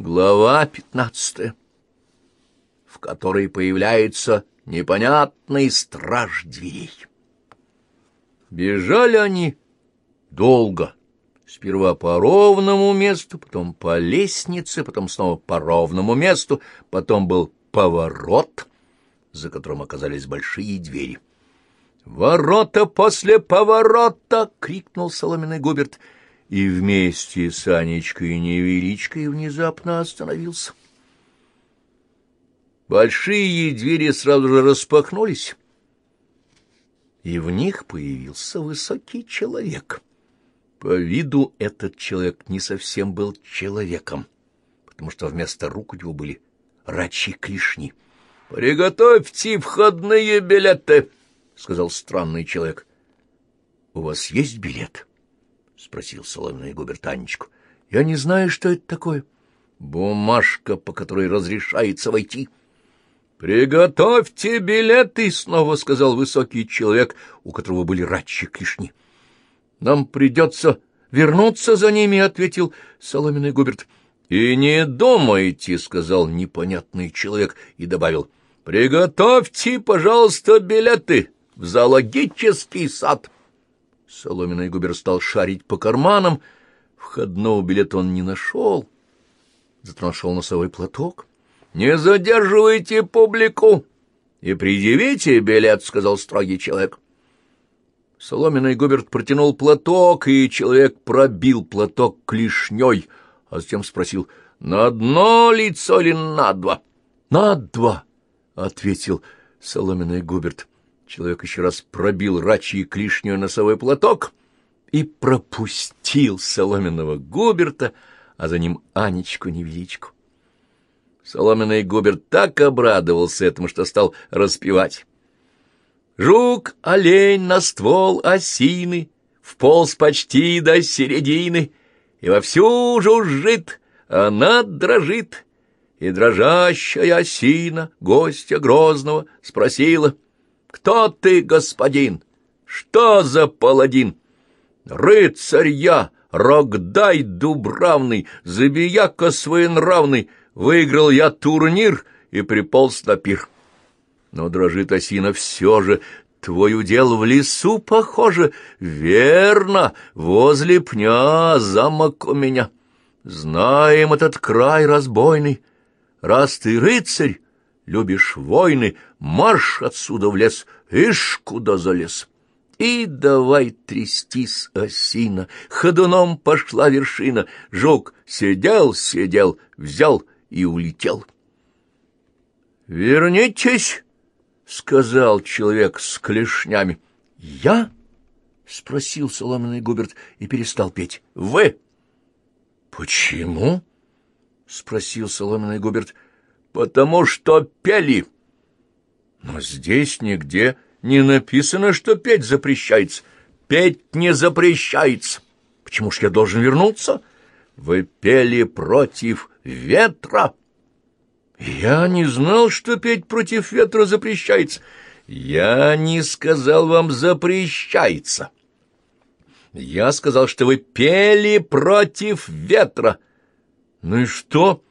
Глава пятнадцатая, в которой появляется непонятный страж дверей. Бежали они долго, сперва по ровному месту, потом по лестнице, потом снова по ровному месту, потом был поворот, за которым оказались большие двери. «Ворота после поворота!» — крикнул соломенный Губерт — и вместе с Анечкой Невеличкой внезапно остановился. Большие двери сразу же распахнулись, и в них появился высокий человек. По виду этот человек не совсем был человеком, потому что вместо рук у него были рачьи клешни. — Приготовьте входные билеты, — сказал странный человек. — У вас есть билет? —— спросил соломенный губерт Анечку. — Я не знаю, что это такое. — Бумажка, по которой разрешается войти. — Приготовьте билеты, — снова сказал высокий человек, у которого были рачьи клешни. — Нам придется вернуться за ними, — ответил соломенный губерт. — И не думайте, — сказал непонятный человек и добавил. — Приготовьте, пожалуйста, билеты в зоологический сад. — Соломенный губер стал шарить по карманам. Входного билета он не нашел. Зато нашел носовой платок. — Не задерживайте публику и предъявите билет, — сказал строгий человек. Соломенный Губерт протянул платок, и человек пробил платок клешней, а затем спросил, — на одно лицо или на два? — На два, — ответил Соломенный Губерт. Человек еще раз пробил рачьей клишню носовой платок и пропустил соломенного Губерта, а за ним Анечку-невеличку. Соломенный Губерт так обрадовался этому, что стал распевать. Жук, олень на ствол осины, Вполз почти до середины, И вовсю жужжит, она дрожит, И дрожащая осина гостя грозного спросила — кто ты, господин? Что за паладин? Рыцарь я, Рогдай Дубравный, забияка своенравный, выиграл я турнир и приполз на пир. Но дрожит осина все же, твой удел в лесу, похоже, верно, возле пня замок у меня. Знаем этот край разбойный, раз ты рыцарь, любишь войны, марш отсюда в лес, ишь, куда залез. И давай трястись, осина, ходуном пошла вершина, жук сидел, сидел, взял и улетел. «Вернитесь!» — сказал человек с клешнями. «Я?» — спросил соломенный Губерт и перестал петь. «Вы!» «Почему?» — спросил соломенный Губерт потому что пели. Но здесь нигде не написано, что петь запрещается. Петь не запрещается. Почему ж я должен вернуться? Вы пели против ветра. Я не знал, что петь против ветра запрещается. Я не сказал вам запрещается. Я сказал, что вы пели против ветра. Ну и что?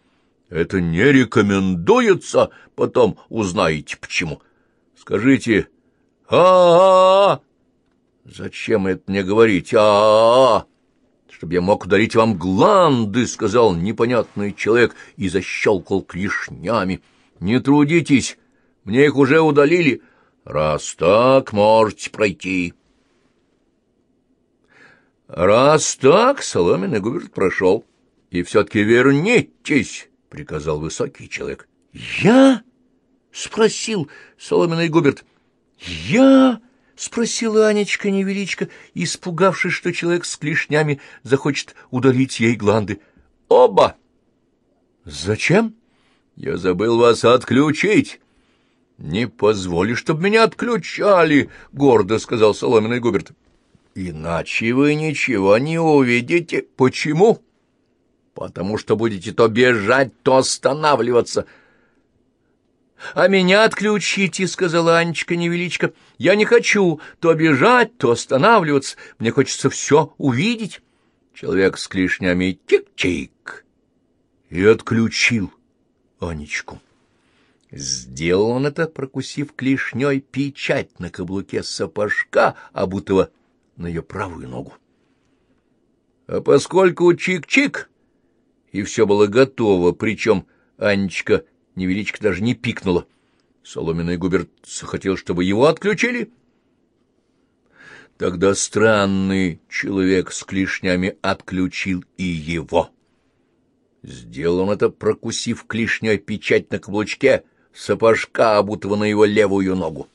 Это не рекомендуется, потом узнаете почему. Скажите а-а-а. Зачем это мне говорить а-а-а? Чтобы я мог ударить вам гланды, сказал непонятный человек и защелкал клешнями. Не трудитесь, мне их уже удалили. Раз так, можете пройти. Раз так, соломенный Губерт прошел. И все-таки вернитесь. — приказал высокий человек. «Я?» — спросил соломенный Губерт. «Я?» — спросила Анечка невеличко, испугавшись, что человек с клешнями захочет удалить ей гланды. «Оба!» «Зачем?» «Я забыл вас отключить». «Не позволю, чтобы меня отключали», — гордо сказал соломенный Губерт. «Иначе вы ничего не увидите. Почему?» Потому что будете то бежать, то останавливаться. — А меня отключите, — сказала Анечка невеличко. — Я не хочу то бежать, то останавливаться. Мне хочется все увидеть. Человек с клешнями тик-чик. и отключил Анечку. Сделал он это, прокусив клешней печать на каблуке сапожка, обутого на ее правую ногу. А поскольку чик-чик, и все было готово, причем Анечка невеличко даже не пикнула, Соломенный Губерт захотел, чтобы его отключили. Тогда странный человек с клешнями отключил и его. Сделал он это, прокусив клешней печать на каблучке, сапожка, обутого на его левую ногу.